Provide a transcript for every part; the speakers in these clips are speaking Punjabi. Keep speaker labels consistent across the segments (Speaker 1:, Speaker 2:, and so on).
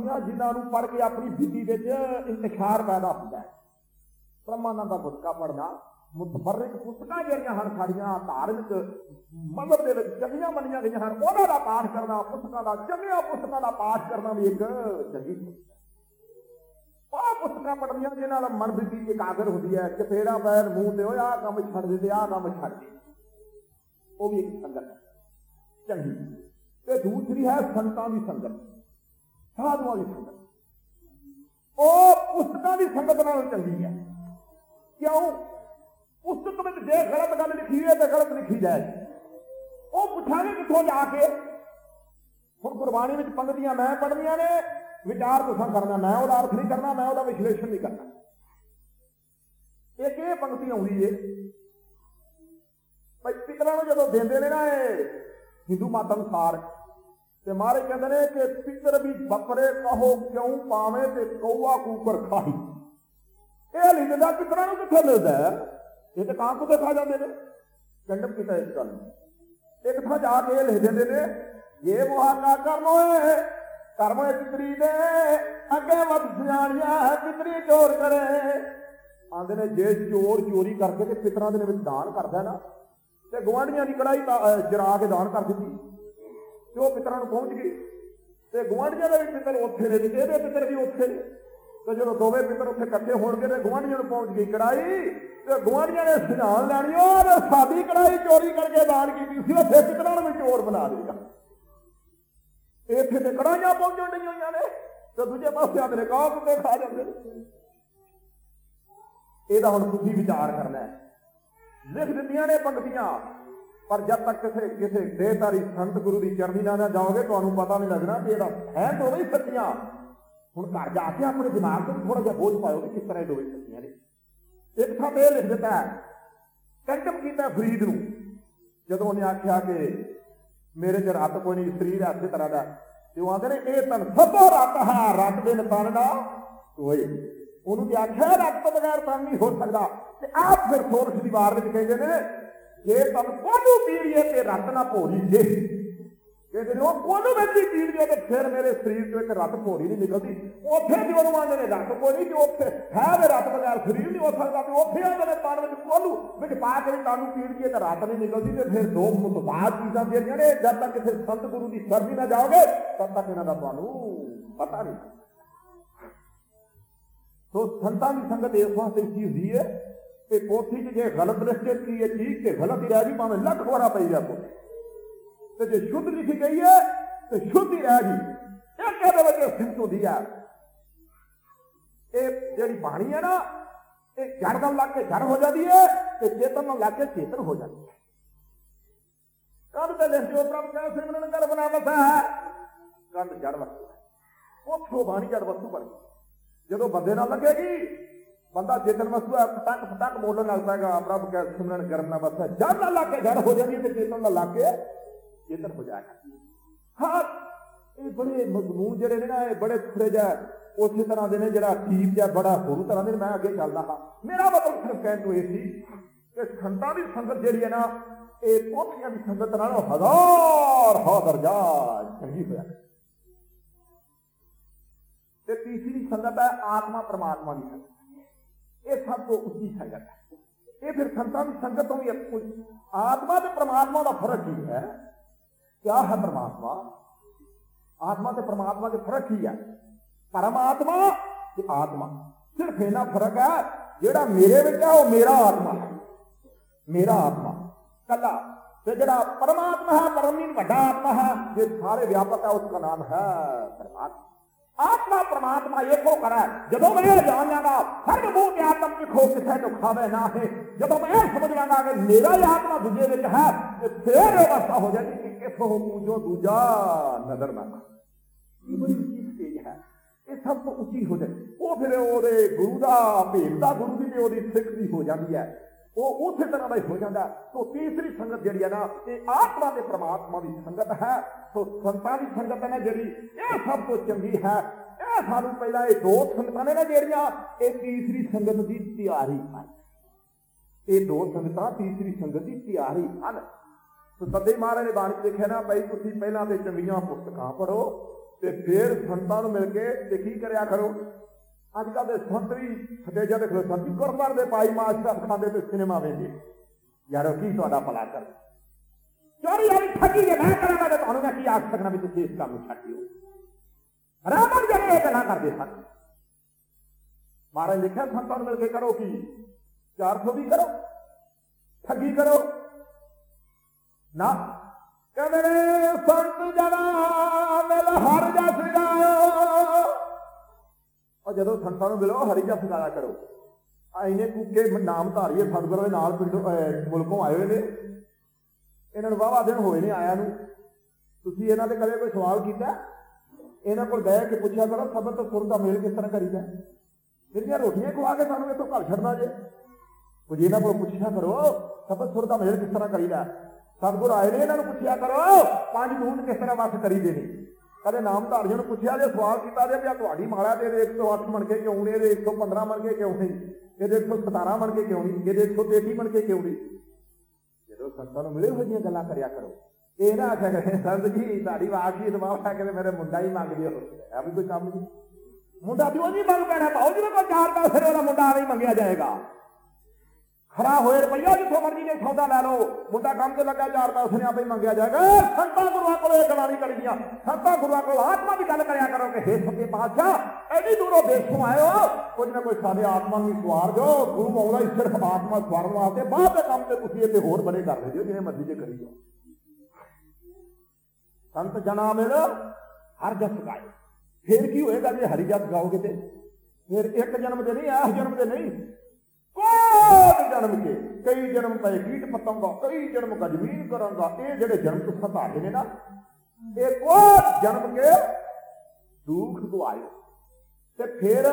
Speaker 1: ਇਹਨਾਂ ਜਿਨ੍ਹਾਂ ਨੂੰ ਪੜ੍ਹ ਕੇ ਆਪਣੀ ਬੀਬੀ ਵਿੱਚ ਇੰਤਸ਼ਾਰ ਪੈਦਾ ਹੁੰਦਾ ਹੈ। ਬ੍ਰਹਮਾਨੰਦ ਦਾ ਗੁਟਕਾ ਪੜਨਾ ਮੁਤਫਰਕ ਪੁਸਤਕਾਂ ਜਿਹੜੀਆਂ ਹਨ, ਸਾਡੀਆਂ ਧਾਰਮਿਕ ਮਜ਼ਹਬ ਦੇ ਵਿੱਚ ਚੰਗੀਆਂ ਮੰਨੀਆਂ ਗਈਆਂ ਹਨ, ਉਹਨਾਂ ਦਾ ਪਾਠ ਕਰਨਾ, ਪੁਸਤਕਾਂ ਦਾ, ਚੰਗੀਆਂ ਪੁਸਤਕਾਂ ਦਾ ਪਾਠ ਕਰਨਾ ਵੀ ਇੱਕ ਚੰਗੀ ਚੀਜ਼ ਪੁਸਤਕਾਂ ਪੜ੍ਹਨੀਆਂ ਜਿਹਨਾਂ ਨਾਲ ਮਨ ਬੁੱਧੀ ਇਕਾਗਰ ਹੁੰਦੀ ਹੈ ਚਪੇੜਾ ਪੈਰ ਮੂੰਹ ਤੇ ਉਹ ਆਹ ਕੰਮ ਛੱਡ ਦੇ ਤੇ ਆਹ ਕੰਮ ਛੱਡ ਦੇ ਉਹ ਵੀ ਇੱਕ ਸੰਗਤ ਹੈ। ਚੰਗੀ। ਤੇ ਦੂਸਰੀ ਹੈ ਸੰਤਾਂ ਦੀ ਸੰਗਤ। ਸਾਧੂਆਂ ਦੀ ਸੰਗਤ ਉਹ ਪੁਸਤਕਾਂ ਦੀ ਸੰਗਤ ਨਾਲ ਚੱਲਦੀ ਹੈ। ਕਿਉਂ? ਪੁਸਤਕ ਵਿੱਚ ਜੇ ਗਲਤ ਗੱਲ ਲਿਖੀ ਹੈ ਤਾਂ ਗਲਤ ਲਿਖੀ ਜਾਏ। ਉਹ ਪੁੱਛਾਂਗੇ ਕਿੱਥੋਂ ਜਾ ਕੇ? ਹੁਣ ਗੁਰਬਾਣੀ ਵਿੱਚ ਪੰਗਤੀਆਂ ਮੈਂ ਪੜ੍ਹਨੀਆਂ ਨੇ, ਵਿਚਾਰ ਤੁਸੀਂ ਕਰਨਾ, ਮੈਂ ਉਹਦਾ ਅਰਥ ਨਹੀਂ ਕਰਨਾ, ਮੈਂ ਉਹਦਾ ਵਿਸ਼ਲੇਸ਼ਣ ਨਹੀਂ ਕਰਨਾ। ਇੱਕ ਇਹ ਪੰਕਤੀ ਆਉਂਦੀ ਏ, ਭਾਈ ਪਿਤਰਾਂ ਨੂੰ ਜਦੋਂ ਦਿੰਦੇ ਨੇ ਨਾ ਇਹ ਹਿੰਦੂ ਮਾਤਾ ਅਨੁਸਾਰ ਤੇ ਮਾਰੇ ਕਹਿੰਦੇ ਨੇ ਕਿ ਪਿੱਤਰ ਵੀ ਬੱਕਰੇ ਕਹੋ ਕਿਉਂ ਪਾਵੇਂ ਤੇ ਕੌਆ ਕੂਕਰ ਖਾਈ ਇਹ ਲਿਖਦਾ ਪਿਤਰਾਂ ਨੂੰ ਕਿੱਥੇ ਮਿਲਦਾ ਹੈ? ਇਹ ਤਾਂ ਕਾਂ ਕੁੱਤੇ ਖਾ ਜਾਂਦੇ ਨੇ ਕੰਡਮ ਕੀਤਾ ਇਸ ਗੱਲ ਨੂੰ। ਇੱਕ ਥਾਂ ਜਾ ਕੇ ਇਹ ਲਿਖ ਦਿੰਦੇ ਨੇ ਇਹ ਮੁਹਾਕਾ ਕਰਨੋ ਏ ਕਰਮ ਪਿਤਰੀ ਦੇ, ਅੱਗੇ ਵੱਧ ਸਿਆਣੀਆਂ ਪਿਤਰੀ ਚੋਰ ਕਰੇ ਆਂਦੇ ਨੇ, ਜੇ ਚੋਰ ਚੋਰੀ ਕਰਕੇ ਤੇ ਪਿਤਰਾਂ ਦੇ ਵਿੱਚ ਦਾਨ ਕਰਦਾ ਨਾ, ਤੇ ਗਵਾਂਢੀਆਂ ਦੀ ਕੜਾਈ ਜਰਾ ਕੇ ਦਾਨ ਕਰ ਦਿੱਤੀ ਤੇ ਉਹ ਪਿਤਰਾਂ ਨੂੰ ਪਹੁੰਚ ਗਈ। ਤੇ ਗਵਾਂਢੀਆਂ ਦੇ ਵੀ ਪਿਤਰ ਉੱਥੇ ਨੇ ਤੇ ਇਹਦੇ ਪਿਤਰ ਵੀ ਉੱਥੇ ਨੇ। ਤੇ ਜਦੋਂ ਦੋਵੇਂ ਪਿਤਰ ਉੱਥੇ ਇਕੱਠੇ ਹੋਣਗੇ ਤੇ ਗਵਾਂਢੀਆਂ ਨੂੰ ਪਹੁੰਚ ਗਈ ਕੜਾਈ ਤੇ ਗਵਾਂਢੀਆਂ ਨੇ ਸਿਧਾਨ ਲੈਣੀ, ਉਹ ਤੇ ਸਾਡੀ ਕੜਾਈ ਚੋਰੀ ਕਰਕੇ ਦਾਨ ਕੀਤੀ ਸੀ, ਉੱਥੇ ਪਿਤਰਾਂ ਨੂੰ ਵੀ ਚੋਰ ਬਣਾ ਦੇਗਾ ਇੱਥੇ ਤੇ ਕੜਾਈਆਂ ਪਹੁੰਚਣ ਡਈਆਂ ਹੋਈਆਂ ਨੇ, ਤੇ ਦੂਜੇ ਪਾਸੇ ਆਪਣੇ ਕਾਹ ਕੁੱਤੇ ਖਾ ਜਾਂਦੇ ਨੇ। ਇਹਦਾ ਹੁਣ ਤੁਸੀਂ ਵਿਚਾਰ ਕਰਨਾ ਹੈ। ਲਿਖ ਦਿੱਤੀਆਂ ਨੇ ਪੰਕਤੀਆਂ। ਪਰ ਜਦ ਤੱਕ ਕਿਸੇ ਕਿਸੇ ਦੇਹਤਾਰੀ ਸੰਤ ਗੁਰੂ ਦੀ ਚਰਨੀ ਨਾਲ ਨਾ ਜਾਓਗੇ, ਤੁਹਾਨੂੰ ਪਤਾ ਨਹੀਂ ਲੱਗਣਾ ਕਿ ਇਹਦਾ ਹੈ ਤਾਂ ਸੱਚੀਆਂ। ਹੁਣ ਘਰ ਜਾ ਕੇ ਆਪਣੇ ਦਿਮਾਗ ਤੇ ਥੋੜਾ ਜਿਹਾ ਬੋਝ ਪਾਓ ਕਿ ਕਿਸ ਤਰ੍ਹਾਂ ਦੋਵੇਂ ਸੱਚੀਆਂ ਨੇ। ਇੱਕ ਥਾਂ ਇਹ ਲਿਖ ਦਿੱਤਾ ਹੈ ਕੀਤਾ ਫਰੀਦ ਨੂੰ। ਜਦੋਂ ਉਹਨੇ ਆਖਿਆ ਕਿ ਮੇਰੇ ਚ ਰੱਤ ਕੋਈ ਨਹੀਂ, ਸਰੀਰ ਹੈ ਇਸੇ ਤਰ੍ਹਾਂ ਦਾ, ਤੇ ਉਹ ਆਂਦੇ ਨੇ, ਇਹ ਤਨ ਸਭੋ ਰੱਤ ਹੈ, ਰੱਤ ਦੇ ਤਨ ਦਾ। ਕੋਈ ਉਹਨੂੰ ਤੇ ਆਖਿਆ, ਰੱਤ ਤੋਂ ਬਗੈਰ ਤਨ ਨਹੀਂ ਹੋ ਸਕਦਾ। ਤੇ ਆਪ ਫਿਰ ਸੋਰਸ ਦੀ ਵਾਰ ਵਿੱਚ ਕਹਿੰਦੇ ਨੇ ਜੇ ਤਨ ਕੋਨੂ ਪੀੜੀਏ ਤੇ ਰੱਤ ਨਾ ਭੋਰੀ ਜੇ। ਕਹਿੰਦੇ ਨੇ ਉਹ ਵਿੱਚ ਪੀੜੀਏ ਤੇ ਫਿਰ ਮੇਰੇ ਸਰੀਰ ਚੋਂ ਇੱਕ ਰੱਤ ਭੋਰੀ ਨਹੀਂ ਨਿਕਲਦੀ। ਉੱਥੇ ਵੀ ਉਹਨੂੰ ਆਂਦੇ ਨੇ ਰੱਤ ਕੋਈ ਨਹੀਂ ਉੱਥੇ ਹੈ ਦੇ ਰੱਤ ਬਗੈਰ ਸਰੀਰ ਨਹੀਂ ਹੋ ਸਕਦਾ, ਤੇ ਉੱਥੇ ਆਂਦੇ ਨੇ ਤਨ ਵਿੱਚ ਕੋਨੂ ਵਿੱਚ ਪਾ ਕੇ ਤਾਨੂੰ ਪੀੜੀਏ ਤੇ ਰੱਤ ਨਹੀਂ ਨਿਕਲਦੀ ਤੇ ਫਿਰ ਦੋ ਮੁਤਬਾਦ ਚੀਜ਼ਾਂ ਜਿਹੜੀਆਂ ਨੇ ਜਦ ਤੱਕ ਕਿਸੇ ਸੰਤ ਗੁਰੂ ਦੀ ਸਰਦੀ ਨਾ ਜਾਓਗੇ, ਤਦ ਤੱਕ ਇਹਨਾਂ ਦਾ ਤੁਹਾਨੂੰ ਪਤਾ ਨਹੀਂ। ਸੋ ਸੰਤਾਂ ਦੀ ਸੰਗਤ ਇਸ ਵਾਸਤੇ ਉੱਚੀ ਹੁੰਦੀ ਹੈ? ਕਿ ਕੋਠੀ 'ਚ ਜੇ ਗਲਤ ਲਿਖੇ ਕੀ ਹੈ ਠੀਕ ਤੇ ਗਲਤ ਹੀ ਰਹਿ ਗਈ ਭਾਵੇਂ ਲੱਖ ਵਾਰਾ ਪਈ ਜਾ ਪੋਥੀ ਤੇ ਜੇ ਸ਼ੁੱਧ ਲਿਖੀ ਗਈ ਹੈ, ਤੇ ਸ਼ੁੱਧ ਹੀ ਇਹ ਕਹਿੰਦੇ ਵਿੱਚ ਸਿੱਧ ਹੁੰਦੀ ਹੈ ਇਹ ਜਿਹੜੀ ਬਾਣੀ ਹੈ ਨਾ, ਇਹ ਜੜ ਨਾਲ ਲੱਗ ਕੇ ਜੜ ਹੋ ਜਾਂਦੀ ਹੈ ਤੇ ਚੇਤਨ ਨਾਲ ਲੱਗ ਕੇ ਚੇਤਨ ਹੋ ਜਾਂਦੀ ਹੈ। ਕੰਧ ਤੇ ਲਿਖ ਦਿਓ, ਪ੍ਰਭ ਕਾ ਸਿਮਰਨ ਕਰ ਬਣਾ ਵਸਾ ਹੈ। ਕੰਧ ਜੜ ਵਸਤੂ ਹੈ। ਉੱਥੋਂ ਬਾਣੀ ਜੜ ਵਸਤੂ ਬਣ ਗਈ। ਜਦੋਂ ਬੰਦੇ ਨਾਲ ਲੱਗੇਗੀ ਬੰਦਾ ਚੇਤਨ ਵਸਤੂ ਹੈ ਫਟਕ ਫਟਕ ਬੋਲਣ ਲੱਗ ਪਏਗਾ ਪ੍ਰਭ ਕਾ ਸਿਮਰਨ ਕਰਨ ਨਾ ਵਸਾ ਜੜ ਨਾਲ ਲੱਗ ਜੜ ਹੋ ਜਾਂਦੀ ਤੇ ਚੇਤਨ ਦਾ ਲੱਗ ਕੇ ਚੇਤਨ ਹੋ ਜਾਏਗਾ। ਹਾਂ, ਇਹ ਬੜੇ ਮਜ਼ਮੂਨ ਜਿਹੜੇ ਨੇ ਨਾ, ਇਹ ਬੜੇ ਥੋੜੇ ਜਿਹਾ ਉਸੇ ਤਰ੍ਹਾਂ ਦੇ ਨੇ ਜਿਹੜਾ ਠੀਕ ਜਿਹਾ ਬੜਾ ਹੋਰ ਤਰ੍ਹਾਂ ਦੇ ਮੈਂ ਅੱਗੇ ਚੱਲਦਾ ਹਾਂ। ਮੇਰਾ ਮਤਲਬ ਸਿਰਫ ਕਹਿਣ ਤੋਂ ਇਹ ਸੀ ਕਿ ਸੰਤਾਂ ਦੀ ਸੰਗਤ ਜਿਹੜੀ ਹੈ ਨਾ, ਇਹ ਪੋਥੀਆਂ ਦੀ ਸੰਗਤ ਨਾਲ ਹਜ਼ਾਰ ਹਾ ਦਰਜਾ ਚੰਗੀ ਹੋਇਆ। ਤੇ ਤੀਸਰੀ ਸੰਗਤ ਹੈ ਆਤਮਾ ਪਰਮਾਤਮਾ ਦੀ ਸੰਗਤ। ਇਹ ਸਭ ਤੋਂ ਉੱਚੀ ਸੰਗਤ ਹੈ ਇਹ ਫਿਰ ਸੰਤਾਂ ਦੀ ਸੰਗਤ ਤੋਂ ਵੀ ਕੋਈ ਆਤਮਾ ਤੇ ਪ੍ਰਮਾਤਮਾ ਦਾ ਫ਼ਰਕ ਕੀ ਹੈ ਕਿਆ ਹੈ ਪ੍ਰਮਾਤਮਾ ਆਤਮਾ ਤੇ ਪ੍ਰਮਾਤਮਾ ਦੇ ਫ਼ਰਕ ਕੀ ਹੈ ਪਰਮਾਤਮਾ ਤੇ ਆਤਮਾ ਸਿਰਫ ਇਹਨਾਂ ਫ਼ਰਕ ਹੈ ਜਿਹੜਾ ਮੇਰੇ ਵਿੱਚ ਹੈ ਉਹ ਮੇਰਾ ਆਤਮਾ ਹੈ ਮੇਰਾ ਆਤਮਾ ਕੱਲਾ ਤੇ ਜਿਹੜਾ ਪਰਮਾਤਮਾ ਹੈ ਪਰਮੀਨ ਵੱਡਾ ਆਤਮਾ ਹੈ ਜੇ ਸਾਰੇ ਵਿਆਪਕ ਹੈ ਉਸ ਦਾ ਨਾਮ ਹੈ ਪਰਮਾਤਮਾ ਆਤਮਾ ਪ੍ਰਮਾਤਮਾ ਏਕੋ ਕਰਾ ਜਦੋਂ ਮੈਂ ਇਹ ਜਾਣ ਲਾਂਗਾ ਸਰਬ ਭੂਤ ਆਤਮ ਕੀ ਖੋ ਕਿਸੇ ਤੋਂ ਖਾਵੇ ਨਾ ਹੈ ਜਦੋਂ ਮੈਂ ਇਹ ਸਮਝ ਲਾਂਗਾ ਕਿ ਮੇਰਾ ਹੀ ਆਤਮਾ ਦੂਜੇ ਵਿੱਚ ਹੈ ਤੇ ਫੇਰ ਇਹ ਅਵਸਥਾ ਹੋ ਜਾਂਦੀ ਕਿ ਕਿਥੋਂ ਪੂਜੋ ਦੂਜਾ ਨਜ਼ਰ ਨਾ ਇਹ ਬੜੀ ਉੱਚੀ ਸਟੇਜ ਹੈ ਇਹ ਸਭ ਤੋਂ ਉੱਚੀ ਹੋ ਜਾਏ ਉਹ ਫਿਰ ਉਹਦੇ ਉਹ ਉਸੇ ਤਰ੍ਹਾਂ ਦਾ ਹੀ ਹੋ ਜਾਂਦਾ। ਸੋ ਤੀਸਰੀ ਸੰਗਤ ਜਿਹੜੀ ਹੈ ਨਾ, ਇਹ ਆਤਮਾ ਤੇ ਪ੍ਰਮਾਤਮਾ ਦੀ ਸੰਗਤ ਹੈ। ਸੋ ਸੰਤਾਂ ਦੀ ਸੰਗਤ ਹੈ ਨਾ ਜਿਹੜੀ ਇਹ ਸਭ ਤੋਂ ਚੰਗੀ ਹੈ। ਇਹ ਸਾਨੂੰ ਪਹਿਲਾਂ ਇਹ ਦੋ ਸੰਗਤਾਂ ਨੇ ਨਾ ਜਿਹੜੀਆਂ, ਇਹ ਤੀਸਰੀ ਸੰਗਤ ਦੀ ਤਿਆਰੀ ਹਨ। ਇਹ ਦੋ ਸੰਗਤਾਂ ਤੀਸਰੀ ਸੰਗਤ ਦੀ ਤਿਆਰੀ ਹਨ। ਸੋ ਸੱਦੇ ਮਹਾਰਾਜ ਨੇ ਬਾਣੀ 'ਚ ਨਾ ਬਈ ਤੁਸੀਂ ਪਹਿਲਾਂ ਤੇ ਚੰਗੀਆਂ ਪੁਸਤਕਾਂ ਪੜ੍ਹੋ ਤੇ ਫਿਰ ਸੰਤਾਂ ਨੂੰ ਮਿਲ ਕੇ ਤੇ ਕੀ ਕਰਿਆ ਕਰੋ? ਅੱਜ ਕੱਲ੍ਹ ਦੇ ਸੰਤਰੀ ਵੀ ਸਟੇਜਾਂ ਤੇ ਖਲੋਤੇ ਦੇ ਪਾਈ ਮਾਸਟਰ ਖਾਂਦੇ ਤੇ ਸਿਨੇਮਾ ਵੇਖਦੇ ਯਾਰੋ, ਕੀ ਤੁਹਾਡਾ ਭਲਾ ਕਰ? ਚੋਰੀ ਵਾਲੀ ਠੱਗੀ ਜੇ ਮੈਂ ਕਰਾਂਗਾ ਤਾਂ ਤੁਹਾਨੂੰ ਮੈਂ ਕੀ ਆਖ ਸਕਣਾ ਵੀ ਤੁਸੀਂ ਇਸ ਕੰਮ ਨੂੰ ਛੱਡ ਰਾਮਨ ਜਿਹੜੇ ਇਹ ਗੱਲਾਂ ਕਰਦੇ ਸਨ। ਮਹਾਰਾਜ ਲਿਖਿਆ, ਸੰਤਾਂ ਨੂੰ ਮਿਲ ਕੇ ਕਰੋ ਕੀ? 400 ਵੀ ਕਰੋ। ਠੱਗੀ ਕਰੋ। ਨਾ। ਕਹਿੰਦੇ ਸੰਤ ਜਨਾ ਮਿਲ ਹਰ ਜਸ ਉਹ ਜਦੋਂ ਸੰਤਾਂ ਨੂੰ ਮਿਲੋ, ਹਰੀ ਜਸ ਗਾਇਆ ਕਰੋ। ਆ ਇਹਨੇ ਕੁੱਕੇ ਨਾਮ ਧਾਰੀਏ ਸਤਿਗੁਰਾਂ ਦੇ ਨਾਲ ਪਿੰਡੋਂ ਮੁਲਕੋਂ ਆਏ ਹੋਏ ਨੇ। ਇਹਨਾਂ ਨੂੰ ਵਾਵਾ ਦਿਨ ਹੋਏ ਨੇ ਆਇਆ ਨੂੰ। ਤੁਸੀਂ ਇਹਨਾਂ ਦੇ ਕਦੇ ਕੋਈ ਸਵਾਲ ਕੀਤਾ? ਇਹਨਾਂ ਕੋਲ ਬਹਿ ਕੇ ਪੁੱਛਿਆ ਕਰੋ ਸਬਤ ਤੋਂ ਸੁਰ ਦਾ ਮੇਲ ਕਿਸ ਤਰ੍ਹਾਂ ਕਰੀਦਾ? ਜਿਹੜੀਆਂ ਰੋਟੀਆਂ ਖਵਾ ਕੇ ਸਾਨੂੰ ਇੱਥੋਂ ਘਰ ਛੱਡਣਾ ਜੇ। ਕੁਝ ਇਹਨਾਂ ਕੋਲ ਪੁੱਛਿਆ ਕਰੋ ਸਬਤ ਸੁਰ ਦਾ ਮੇਲ ਕਿਸ ਤਰ੍ਹਾਂ ਕਰੀਦਾ? ਸਤਿਗੁਰ ਆਏ ਨੇ ਇਹਨਾਂ ਨੂੰ ਪੁੱਛਿਆ ਕਰੋ, ਪੰਜ ਦੂਤ ਕਿਸ ਤਰ੍ਹਾਂ ਵਸ ਕਰੀਦੇ ਨੇ? ਕਦੇ ਨਾਮ ਧਾਰੀਆਂ ਨੂੰ ਪੁੱਛਿਆ ਜੇ ਸਵਾਲ ਕੀਤਾ ਜੇ ਵੀ ਆ ਤੁਹਾਡੀ ਮਾਲਾ ਤੇ ਇਹਦੇ 108 ਬਣ ਕੇ ਕਿਉਂ ਨਹੀਂ, ਇਹਦੇ 115 ਬਣ ਕੇ ਕਿਉਂ ਨਹੀਂ, ਇਹਦੇ 117 ਬਣ ਕੇ ਕਿਉਂ ਨਹੀਂ, ਇਹਦੇ 133 ਬਣ ਕੇ ਕਿਉਂ ਨਹੀਂ? ਜਦੋਂ ਸੰਤਾਂ ਨੂੰ ਮਿਲੇ ਹੋਈਆਂ ਗੱਲਾਂ ਕਰਿਆ ਕਰੋ। ਇਹ ਨਾ ਆਖਿਆ ਕਰੇ, ਸੰਤ ਜੀ, ਤੁਹਾਡੀ ਆਵਾਜ਼ ਹੀ ਦਬਾਅ ਹੈ ਕਿ ਮੇਰੇ ਮੁੰਡਾ ਹੀ ਮੰਗ ਦਿਓ ਆ ਵੀ ਕੋਈ ਕੰਮ ਨਹੀਂ। ਮੁੰਡਾ ਤੇ ਉਹ ਨਹੀਂ ਮੰਗ ਪੈਣਾ, ਭਾਉ ਜੀ ਕੋਈ ਚਾਰ ਪੈਸੇ ਵਾਲਾ ਮੁੰਡਾ ਆਵੇਂ ਮੰਗਿਆ ਜਾਏਗਾ। ਖਰਾ ਹੋਏ ਰੁਪਈਆ ਜਿੱਥੋਂ ਮਰਜ਼ੀ ਨੇ ਸੌਦਾ ਲੈ ਲਓ। ਮੁੰਡਾ ਕੰਮ ਤੇ ਲੱਗਾ, ਚਾਰ ਪੈਸੇ ਨੇ ਆਪੇ ਮੰਗਿਆ ਜਾਏਗਾ। ਸੰਤਾਂ ਗੁਰੂਆਂ ਕੋਲ ਇਹ ਗੱਲਾਂ ਨਹੀਂ ਕਰੀਦੀਆਂ ਸੰਤਾਂ ਗੁਰੂਆਂ ਕੋਲ ਆਤਮਾ ਦੀ ਗੱਲ ਕਰਿਆ ਕਰੋ ਕਿ ਹੇ ਸੱਚੇ ਪਾਤਸ਼ਾਹ, ਐਡੀ ਦੂਰੋਂ ਦੇਸ਼ੋਂ ਆਏ ਕੁਝ ਨਾ ਕੋਈ ਸਾਡੇ ਆਤਮਾ ਨੂੰ ਸਵਾਰ ਜੋ ਗੁਰੂ ਆਉਂਦਾ ਹੀ ਸਿਰਫ ਆਤਮਾ ਸਵਾਰਨ ਵਾਸਤੇ ਬਾਅਦ ਦੇ ਕੰਮ ਤੇ ਤੁਸੀਂ ਇੱਥੇ ਹੋਰ ਬੜੇ ਕਰ ਰਹੇ ਹੋ, ਜਿਵੇਂ ਮਰਜ਼ੀ ਜੇ ਕਰੀ ਜਾਓ। ਸੰਤ ਜਨਾ ਮਿਲ, ਹਰ ਜਸ ਗਾਏ ਫੇਰ ਕੀ ਹੋਏਗਾ ਜੇ ਹਰੀ ਜਸ ਗਾਓਗੇ ਤੇ? ਫਿਰ ਇੱਕ ਜਨਮ ਦੇ ਨਹੀਂ, ਆਹ ਜਨਮ ਦੇ ਨਹੀਂ। ਕੋਟ ਜਨਮ ਕੇ। ਕਈ ਜਨਮ ਪਏ ਕੀਟ ਪਤੰਗਾ, ਕਈ ਜਨਮ ਕਾ ਜ਼ਮੀਨ ਕਰਾਂਗਾ। ਇਹ ਜਿਹੜੇ ਜਨਮ ਤੋਂ ਸਤਾਰੇ ਨੇ ਨਾ, ਇਹ ਕੋਟ ਜਨਮ ਕੇ ਦੁੱਖ ਦੁਆਇਓ ਤੇ ਫਿਰ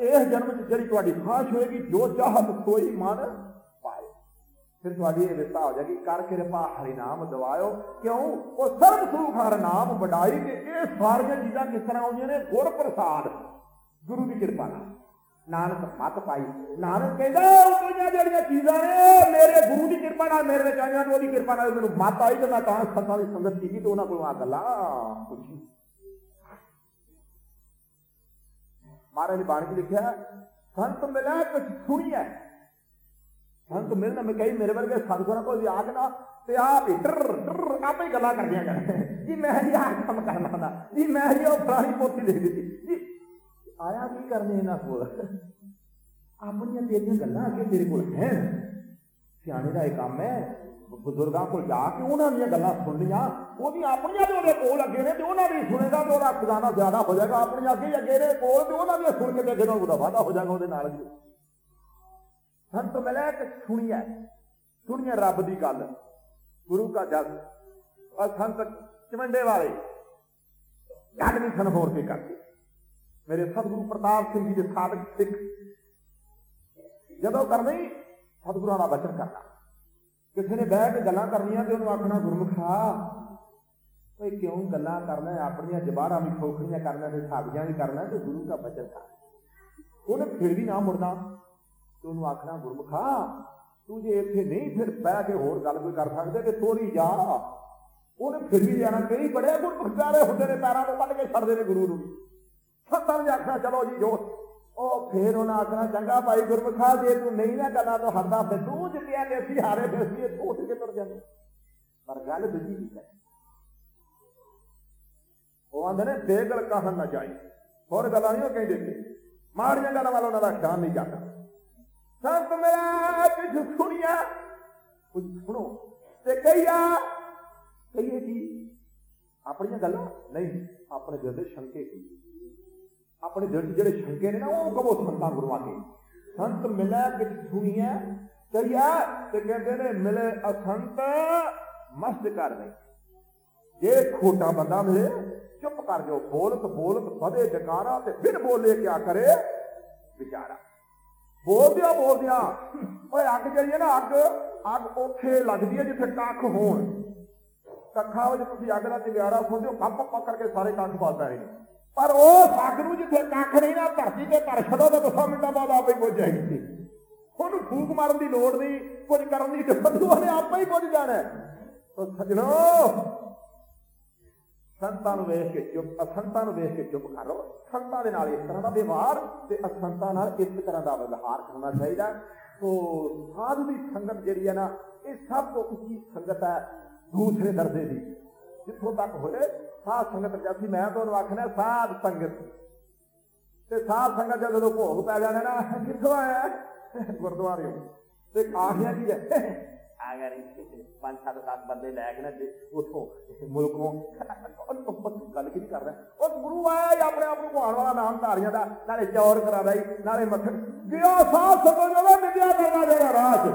Speaker 1: ਇਸ ਜਨਮ ਚ ਜਿਹੜੀ ਤੁਹਾਡੀ ਖਾਸ਼ ਹੋਏਗੀ, ਜੋ ਚਾਹਤ ਸੋਈ ਮਨ ਪਾਏ। ਫਿਰ ਤੁਹਾਡੀ ਇਹ ਵਿਸਤਾ ਹੋ ਜਾਏਗੀ, ਕਰ ਕਿਰਪਾ ਹਰੀ ਨਾਮ ਦਵਾਇਓ। ਕਿਉਂ? ਉਹ ਸਰਬ ਸੁਖ ਹਰ ਨਾਮ ਵਡਾਈ ਤੇ ਇਹ ਸਾਰੀਆਂ ਚੀਜ਼ਾਂ ਕਿਸ ਤਰ੍ਹਾਂ ਆਉਂਦੀਆਂ ਨੇ? ਗੁਰ ਪ੍ਰਸਾਦ ਗੁਰੂ ਦੀ ਕਿਰਪਾ ਨਾਲ। ਨਾਨਕ ਮਤ ਪਾਈ। ਨਾਨਕ ਕਹਿੰਦਾ, ਉਹ ਦੁਨੀਆਂ ਜਿਹੜੀਆਂ ਚੀਜ਼ਾਂ ਨੇ ਮੇਰੇ ਗੁਰੂ ਦੀ ਕਿਰਪਾ ਨਾਲ, ਮੇਰੇ ਵਿੱਚ ਆਈਆਂ ਤੇ ਉਹਦੀ ਕਿਰਪਾ ਨਾਲ, ਮੈਨੂੰ ਮਤ ਆਈ ਤੇ ਮੈਂ ਤਾਂ ਸੰਤਾਂ ਦੀ ਸੰਗਤ ਕੀਤੀ ਤੇ ਉਹਨਾਂ ਕੋਲੋਂ ਆ ਗੱਲਾਂ ਪੁੱਛੀ। ਮਹਾਰਾਜ ਨੇ ਬਾਣੀ ਚ ਲਿਖਿਆ, ਸੰਤ ਮਿਲਿਆ ਕੁਝ ਸੁਣੀਐ ਸੰਤ ਮਿਲਣਾ ਮੈਂ ਕਹੀ, ਮੇਰੇ ਵਰਗੇ ਸਤਿਗੁਰਾਂ ਕੋਲ ਵੀ ਆ ਕੇ ਨਾ, ਤੇ ਆਪ ਹੀ ਟਰ ਟਰ ਆਪੇ ਗੱਲਾਂ ਕਰਦੀਆਂ ਕਰ ਜੀ ਮੈਂ ਜੀ ਆਹ ਕੰਮ ਕਰਨਾ ਹੁੰਦਾ। ਜੀ ਮੈਂ ਜੀ ਉਹ ਫਲਾਣੀ ਪੋਥੀ ਲਿਖ ਦਿੱਤੀ। ਆਇਆ ਕੀ ਕਰਨੇ ਇਹਨਾਂ ਕੋਲ? ਆਪਣੀਆਂ ਤੇਰੀਆਂ ਗੱਲਾਂ ਅੱਗੇ ਤੇਰੇ ਕੋਲ ਹੈ ਸਿਆਣੇ ਦਾ ਇਹ ਕੰਮ ਹੈ, ਬਜ਼ੁਰਗਾਂ ਕੋਲ ਜਾ ਕੇ ਉਹਨਾਂ ਦੀਆਂ ਗੱਲਾਂ ਸੁਣਨੀਆਂ ਉਹਦੀਆਂ ਆਪਣੀਆਂ ਤੇ ਉਹਦੇ ਕੋਲ ਅੱਗੇ ਨੇ ਤੇ ਉਹਨਾਂ ਦੀ ਸੁਣੇਗਾ ਤੇ ਉਹਦਾ ਖਜ਼ਾਨਾ ਜ਼ਿਆਦਾ ਹੋ ਜਾਏਗਾ। ਆਪਣੀਆਂ ਅੱਗੇ ਅੱਗੇ ਨੇ ਕੋਲ ਤੇ ਉਹਨਾਂ ਦੀਆਂ ਸੁਣ ਕੇ ਤੇ ਅੱਗੇ ਨਾਲ ਉਹਦਾ ਵਾਧਾ ਹੋ ਜਾਏਗਾ ਉਹਦੇ ਨਾਲ ਵੀ। ਸੰਤ ਮਿਲਿਆ ਕਿ ਸੁਣੀਐ ਸੁਣੀਐ ਰੱਬ ਦੀ ਗੱਲ। ਗੁਰੂ ਕਾ ਜਸ ਔਰ ਚਮੰਡੇ ਵਾਲੇ। ਗੱਲ ਨਹੀਂ ਸਨ ਹੋਰ ਕੇ ਕਰਦੇ ਮੇਰੇ ਸਤਿਗੁਰੂ ਪ੍ਰਤਾਪ ਸਿੰਘ ਜੀ ਦੇ ਸਾਧਕ ਸਿੱਖ। ਜਦੋਂ ਕਰਨੀ ਸਤਿਗੁਰਾਂ ਦਾ ਬਚਨ ਕਰਨਾ। ਕਿਸੇ ਨੇ ਬਹਿ ਕੇ ਗੱਲਾਂ ਕਰਨੀਆਂ ਤੇ ਉਹਨੂੰ ਆਖਣਾ, ਗੁਰਮੁਖਾ, ਓਏ ਕਿਉਂ ਗੱਲਾਂ ਕਰਨਾ ਆਪਣੀਆਂ ਜ਼ਬਾਰਾਂ ਵੀ ਖੋਖੜੀਆਂ ਕਰਨਾ ਤੇ ਸਾਡੀਆਂ ਵੀ ਕਰਨਾ ਤੇ ਗੁਰੂ ਦਾ ਬਚਨ ਕਰ। ਉਹਨੇ ਫਿਰ ਵੀ ਨਾ ਮੁੜਨਾ। ਤੇ ਉਹਨੂੰ ਆਖਣਾ, ਗੁਰਮੁਖਾ, ਤੂੰ ਜੇ ਇੱਥੇ ਨਹੀਂ ਫਿਰ ਬਹਿ ਕੇ ਹੋਰ ਗੱਲ ਕੋਈ ਕਰ ਸਕਦੇ ਤੇ ਤੋਰੀ ਜਾ। ਉਹਨੇ ਫਿਰ ਵੀ ਜਾਣਾ, ਕਈ ਬੜੇ ਗੁਰਮੁਖ ਪਿਆਰੇ ਹੁੰਦੇ ਨੇ, ਪੈਰਾਂ ਨੂੰ ਕੱਢ ਕੇ ਛੱਡਦੇ ਨੇ ਗੁਰੂ ਨੂੰ। ਸੱਤਾਂ ਨੇ ਆਖਣਾ ਚਲੋ ਜੀ ਜੋ ਉਹ ਫੇਰ ਉਹਨਾਂ ਆਖਣਾ ਚੰਗਾ ਭਾਈ ਗੁਰਮੁਖਾ ਜੇ ਤੂੰ ਨਹੀਂ ਨਾ ਗੱਲਾਂ ਤੋਂ ਹਟਦਾ ਫਿਰ ਤੂੰ ਜਿੱਤਿਆ ਤੇ ਅਸੀਂ ਹਾਰੇ ਤੇ ਅਸੀਂ ਇੱਥੋਂ ਉੱਠ ਕੇ ਤੁਰ ਜਾਂਦੇ ਪਰ ਗੱਲ ਦੂਜੀ ਨਹੀਂ ਹੈ ਉਹ ਆਂਦੇ ਨੇ ਬੇਗਲ ਕਹਨ ਨਾ ਜਾਈ ਹੋਰ ਗੱਲਾਂ ਨਹੀਂ ਉਹ ਕਹਿੰਦੇ ਸੀ ਮਾੜੀਆਂ ਗੱਲਾਂ ਵੱਲ ਉਹਨਾਂ ਦਾ ਖਿਆਲ ਨਹੀਂ ਜਾਂਦਾ ਸੰਤ ਮੇਰਾ ਕੁਝ ਸੁਣਿਆ ਕੁਝ ਸੁਣੋ ਤੇ ਕਹੀਆ ਕਹੀਏ ਕੀ ਆਪਣੀਆਂ ਗੱਲਾਂ ਨਹੀਂ ਆਪਣੇ ਦਿਲ ਦੇ ਸ਼ੰਕੇ ਕੀ ਆਪਣੇ ਦਿਲ 'ਚ ਜਿਹੜੇ ਸ਼ੰਕੇ ਨੇ ਨਾ, ਉਹ ਕਬੋ ਸੰਤਾਂ ਗੁਰੂਆਂ ਕੇ ਸੰਤ ਮਿਲਿਆ ਕਿ ਸੁਣੀਐ ਕਹੀਆ ਤੇ ਕਹਿੰਦੇ ਨੇ, ਮਿਲੇ ਅਸੰਤ ਮਸਤ ਕਰ ਦੇ। ਜੇ ਖੋਟਾ ਬੰਦਾ ਮਿਲੇ, ਚੁੱਪ ਕਰ ਜਾਓ। ਬੋਲਤ ਬੋਲਤ ਵਧੇ ਜਕਾਰਾ ਤੇ ਬਿਨ ਬੋਲੇ ਕਿਆ ਕਰੇ? ਵਿਚਾਰਾ। ਬੋਲਦਿਆਂ ਬੋਲਦਿਆਂ, ਓਏ ਅੱਗ ਜਿਹੜੀ ਹੈ ਨਾ, ਅੱਗ ਅੱਗ ਉੱਥੇ ਲੱਗਦੀ ਹੈ ਜਿੱਥੇ ਕੱਖ ਹੋਣ। ਕੱਖਾਂ ਵਿੱਚ ਤੁਸੀਂ ਅੱਗ ਦਾ ਚਿਆਰਾ ਖੋਲਦੇ ਹੋ, ਕੱਪ ਪੱਕ ਕਰਕੇ ਸਾਰੇ ਕੱਖ ਬਾਲ ਰਹੇ। ਪਰ ਉਹ ਅੱਗ ਨੂੰ ਜਿੱਥੇ ਕੱਖ ਨਹੀਂ ਨਾ ਧਰਤੀ ਤੇ ਧਰ ਛੱਡੋ ਤਾਂ 10 ਮਿੰਟਾਂ ਬਾਅਦ ਆਪੇ ਹੀ ਬੁੱਝ ਜਾਏਗੀ। ਉਹਨੂੰ ਫੂਕ ਮਾਰਨ ਦੀ ਲੋੜ ਨਹੀਂ, ਕੁਝ ਕਰਨ ਦੀ ਲੋੜ ਉਹਨੇ ਆਪੇ ਹੀ ਬੁੱਝ ਜਾਣਾ। ਉਹ ਸੱਜਣੋ, ਸੰਤਾਂ ਨੂੰ ਵੇਖ ਕੇ ਚੁੱਪ, ਅਸੰਤਾਂ ਨੂੰ ਵੇਖ ਕੇ ਚੁੱਪ ਕਰੋ ਸੰਤਾਂ ਦੇ ਨਾਲ ਇਸ ਤਰ੍ਹਾਂ ਦਾ ਵਿਵਹਾਰ ਤੇ ਅਸੰਤਾਂ ਨਾਲ ਇਸ ਤਰ੍ਹਾਂ ਦਾ ਵਿਵਹਾਰ ਕਰਨਾ ਚਾਹੀਦਾ। ਸੋ ਸਾਧੂ ਦੀ ਸੰਗਤ ਜਿਹੜੀ ਹੈ ਨਾ, ਇਹ ਸਭ ਤੋਂ ਉੱਚੀ ਸੰਗਤ ਹੈ ਦੂਸਰੇ ਦਰਜੇ ਦੀ। ਜਿੱਥੋਂ ਤੱਕ ਹੋਏ, ਸਾਧ ਸੰਗਤ ਜੈਸੀ ਮੈਂ ਤੁਹਾਨੂੰ ਆਖਣਾ, ਸਾਧ ਸੰਗਤ। ਤੇ ਸਾਧ ਸੰਗਤ ਜਦੋਂ ਭੋਗ ਪੈ ਜਾਣਾ ਨਾ, ਕਿੱਥੋਂ ਆਇਆ? ਗੁਰਦੁਆਰੇ ਤੇ। ਆਖਿਆ ਕੀ ਹੈ? ਆ ਗਿਆ ਰੇ ਪੰਜ ਸੱਤ ਸੱਤ ਬੰਦੇ ਲੈ ਕੇ ਨਾ ਤੇ ਉਥੋਂ ਮੁਲਕੋਂ ਉਹ ਗੱਲ ਕੀ ਕਰਦਾ। ਉਹ ਗੁਰੂ ਆਇਆ ਹੀ ਆਪਣੇ ਆਪ ਨੂੰ ਭਾਣ ਵਾਲਾ ਨਾਮ ਧਾਰੀਆਂ ਦਾ, ਨਾਲੇ ਚੌਰ ਕਰਾਦਾ ਹੀ ਨਾਲੇ ਮੱਖਣ ਗਿਆ ਸਾਧ ਸੰਗਤ ਜਿਹੜਾ ਨਿੰਦਿਆ ਕਰਨਾ ਜਿਹੜਾ ਰਾਜ।